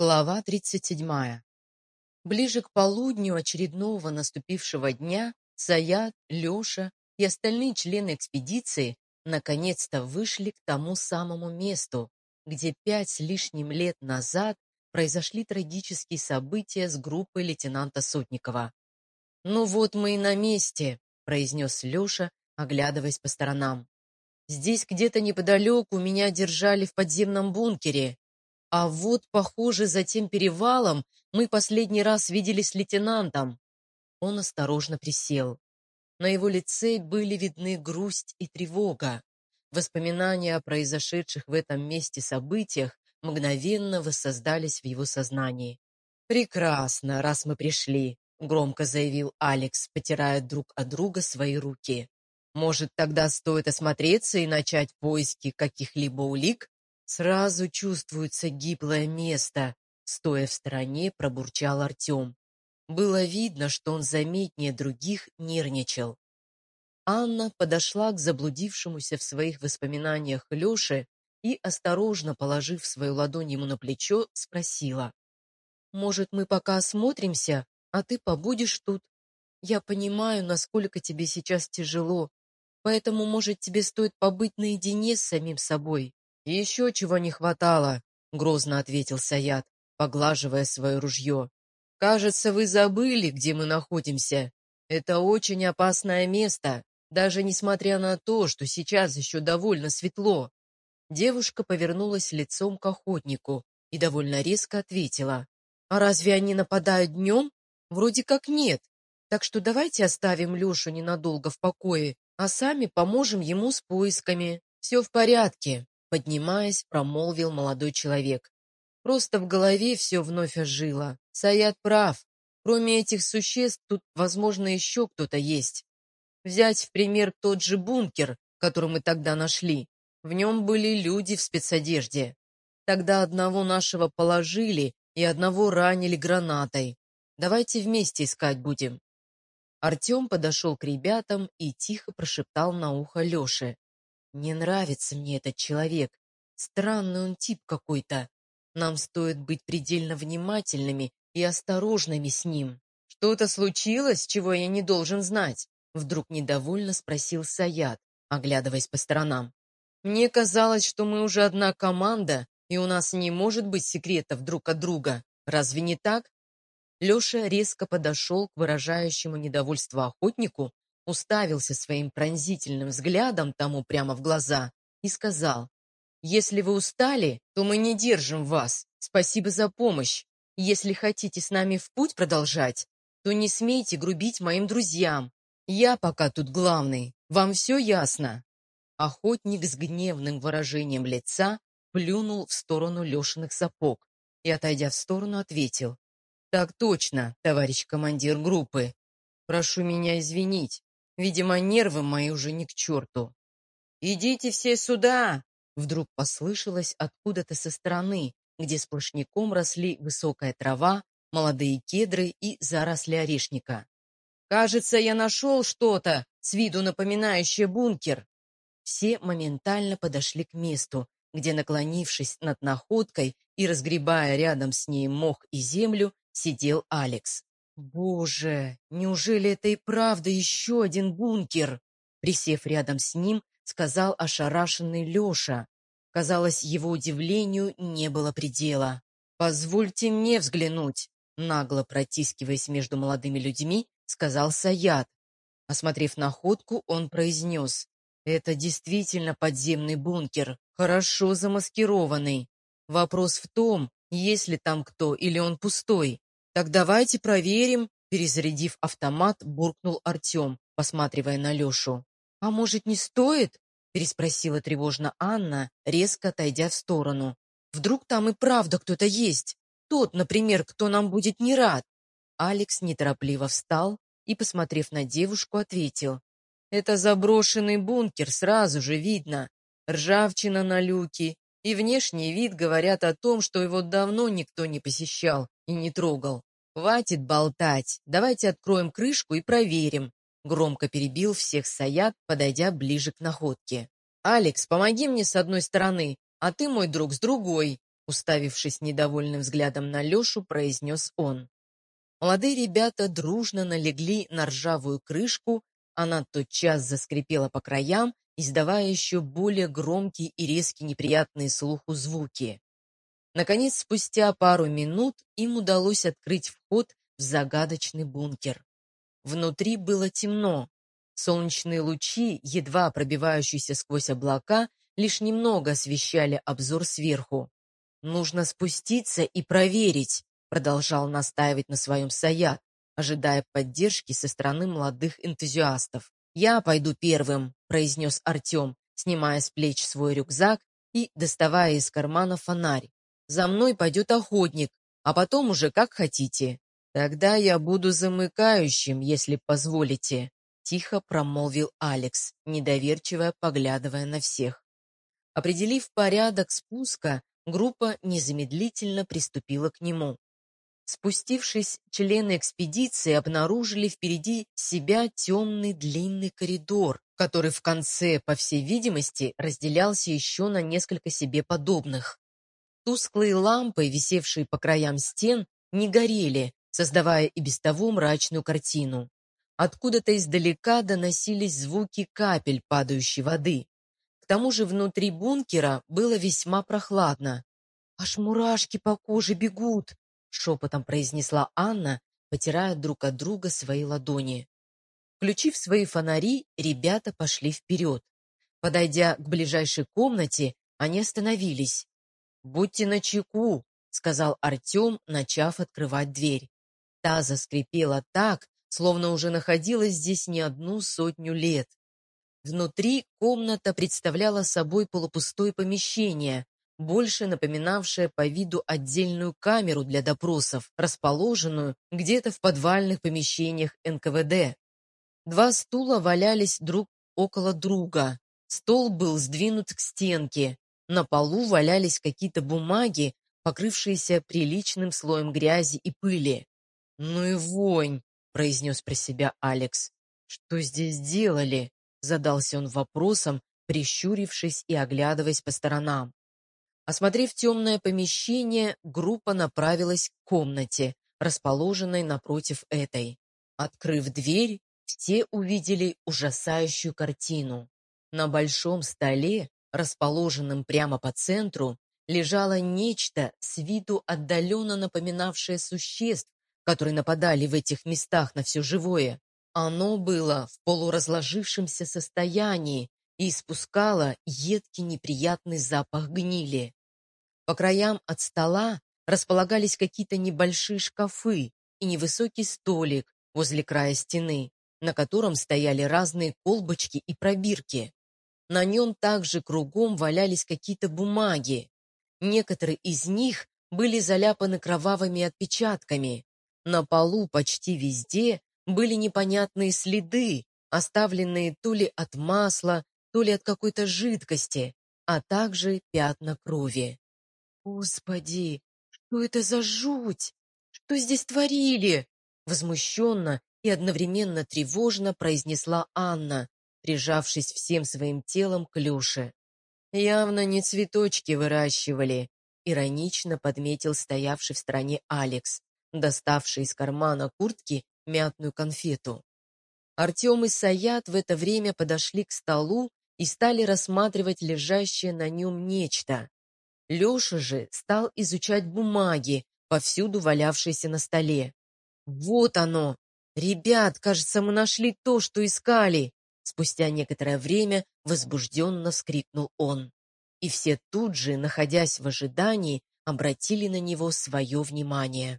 Глава 37. Ближе к полудню очередного наступившего дня Саят, Леша и остальные члены экспедиции наконец-то вышли к тому самому месту, где пять с лишним лет назад произошли трагические события с группой лейтенанта Сотникова. «Ну вот мы и на месте», — произнес Леша, оглядываясь по сторонам. «Здесь где-то неподалеку меня держали в подземном бункере, а вот, похоже, за тем перевалом мы последний раз виделись с лейтенантом. Он осторожно присел. На его лице были видны грусть и тревога. Воспоминания о произошедших в этом месте событиях мгновенно воссоздались в его сознании. «Прекрасно, раз мы пришли», — громко заявил Алекс, потирая друг от друга свои руки. «Может, тогда стоит осмотреться и начать поиски каких-либо улик?» Сразу чувствуется гиблое место, стоя в стороне, пробурчал Артем. Было видно, что он заметнее других нервничал. Анна подошла к заблудившемуся в своих воспоминаниях Леше и, осторожно положив свою ладонь ему на плечо, спросила. «Может, мы пока осмотримся, а ты побудешь тут? Я понимаю, насколько тебе сейчас тяжело, поэтому, может, тебе стоит побыть наедине с самим собой. «Еще чего не хватало», — грозно ответил Саят, поглаживая свое ружье. «Кажется, вы забыли, где мы находимся. Это очень опасное место, даже несмотря на то, что сейчас еще довольно светло». Девушка повернулась лицом к охотнику и довольно резко ответила. «А разве они нападают днем? Вроде как нет. Так что давайте оставим Лешу ненадолго в покое, а сами поможем ему с поисками. Все в порядке». Поднимаясь, промолвил молодой человек. Просто в голове все вновь ожило. Саят прав. Кроме этих существ, тут, возможно, еще кто-то есть. Взять в пример тот же бункер, который мы тогда нашли. В нем были люди в спецодежде. Тогда одного нашего положили и одного ранили гранатой. Давайте вместе искать будем. Артем подошел к ребятам и тихо прошептал на ухо Леше. Не нравится мне этот человек. Странный он тип какой-то. Нам стоит быть предельно внимательными и осторожными с ним. Что-то случилось, чего я не должен знать? Вдруг недовольно спросил Саят, оглядываясь по сторонам. Мне казалось, что мы уже одна команда, и у нас не может быть секретов друг от друга. Разве не так? Леша резко подошел к выражающему недовольство охотнику уставился своим пронзительным взглядом тому прямо в глаза и сказал, «Если вы устали, то мы не держим вас. Спасибо за помощь. Если хотите с нами в путь продолжать, то не смейте грубить моим друзьям. Я пока тут главный. Вам все ясно?» Охотник с гневным выражением лица плюнул в сторону Лешиных сапог и, отойдя в сторону, ответил. «Так точно, товарищ командир группы. Прошу меня извинить. Видимо, нервы мои уже не к черту. «Идите все сюда!» Вдруг послышалось откуда-то со стороны, где сплошняком росли высокая трава, молодые кедры и заросли орешника. «Кажется, я нашел что-то, с виду напоминающее бункер!» Все моментально подошли к месту, где, наклонившись над находкой и разгребая рядом с ней мох и землю, сидел Алекс. Боже, неужели это и правда еще один бункер? Присев рядом с ним, сказал ошарашенный Леша. Казалось, его удивлению не было предела. «Позвольте мне взглянуть», нагло протискиваясь между молодыми людьми, сказал Саят. Осмотрев находку, он произнес. «Это действительно подземный бункер, хорошо замаскированный. Вопрос в том, есть ли там кто или он пустой. «Так давайте проверим», — перезарядив автомат, буркнул Артем, посматривая на Лешу. «А может, не стоит?» — переспросила тревожно Анна, резко отойдя в сторону. «Вдруг там и правда кто-то есть? Тот, например, кто нам будет не рад?» Алекс неторопливо встал и, посмотрев на девушку, ответил. «Это заброшенный бункер, сразу же видно. Ржавчина на люке, и внешний вид говорят о том, что его давно никто не посещал и не трогал. «Хватит болтать, давайте откроем крышку и проверим», громко перебил всех Саят, подойдя ближе к находке. «Алекс, помоги мне с одной стороны, а ты, мой друг, с другой», уставившись недовольным взглядом на Лешу, произнес он. Молодые ребята дружно налегли на ржавую крышку, она тотчас заскрипела по краям, издавая еще более громкие и резкие неприятные слуху звуки. Наконец, спустя пару минут им удалось открыть вход в загадочный бункер. Внутри было темно. Солнечные лучи, едва пробивающиеся сквозь облака, лишь немного освещали обзор сверху. «Нужно спуститься и проверить», — продолжал настаивать на своем Саят, ожидая поддержки со стороны молодых энтузиастов. «Я пойду первым», — произнес Артем, снимая с плеч свой рюкзак и доставая из кармана фонарь. За мной пойдет охотник, а потом уже как хотите. Тогда я буду замыкающим, если позволите», — тихо промолвил Алекс, недоверчиво поглядывая на всех. Определив порядок спуска, группа незамедлительно приступила к нему. Спустившись, члены экспедиции обнаружили впереди себя темный длинный коридор, который в конце, по всей видимости, разделялся еще на несколько себе подобных. Тусклые лампы, висевшие по краям стен, не горели, создавая и без того мрачную картину. Откуда-то издалека доносились звуки капель падающей воды. К тому же внутри бункера было весьма прохладно. «Аж мурашки по коже бегут!» — шепотом произнесла Анна, потирая друг от друга свои ладони. Включив свои фонари, ребята пошли вперед. Подойдя к ближайшей комнате, они остановились. «Будьте начеку», — сказал Артем, начав открывать дверь. Та заскрипела так, словно уже находилась здесь не одну сотню лет. Внутри комната представляла собой полупустое помещение, больше напоминавшее по виду отдельную камеру для допросов, расположенную где-то в подвальных помещениях НКВД. Два стула валялись друг около друга. Стол был сдвинут к стенке, на полу валялись какие-то бумаги, покрывшиеся приличным слоем грязи и пыли. «Ну и вонь!» — произнес про себя Алекс. «Что здесь делали?» — задался он вопросом, прищурившись и оглядываясь по сторонам. Осмотрев темное помещение, группа направилась к комнате, расположенной напротив этой. Открыв дверь, все увидели ужасающую картину. На большом столе расположенном прямо по центру, лежало нечто с виду отдаленно напоминавшее существ, которые нападали в этих местах на все живое. Оно было в полуразложившемся состоянии и испускало едкий неприятный запах гнили. По краям от стола располагались какие-то небольшие шкафы и невысокий столик возле края стены, на котором стояли разные колбочки и пробирки. На нем также кругом валялись какие-то бумаги. Некоторые из них были заляпаны кровавыми отпечатками. На полу почти везде были непонятные следы, оставленные то ли от масла, то ли от какой-то жидкости, а также пятна крови. «Господи, что это за жуть? Что здесь творили?» Возмущенно и одновременно тревожно произнесла Анна, прижавшись всем своим телом к Люше. Явно не цветочки выращивали, иронично подметил стоявший в стороне Алекс, доставший из кармана куртки мятную конфету. Артем и Саят в это время подошли к столу и стали рассматривать лежащее на нем нечто. Леша же стал изучать бумаги, повсюду валявшиеся на столе. «Вот оно! Ребят, кажется, мы нашли то, что искали!» Спустя некоторое время возбужденно вскрикнул он. И все тут же, находясь в ожидании, обратили на него свое внимание.